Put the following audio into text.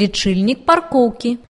лічыльнік паркоўкі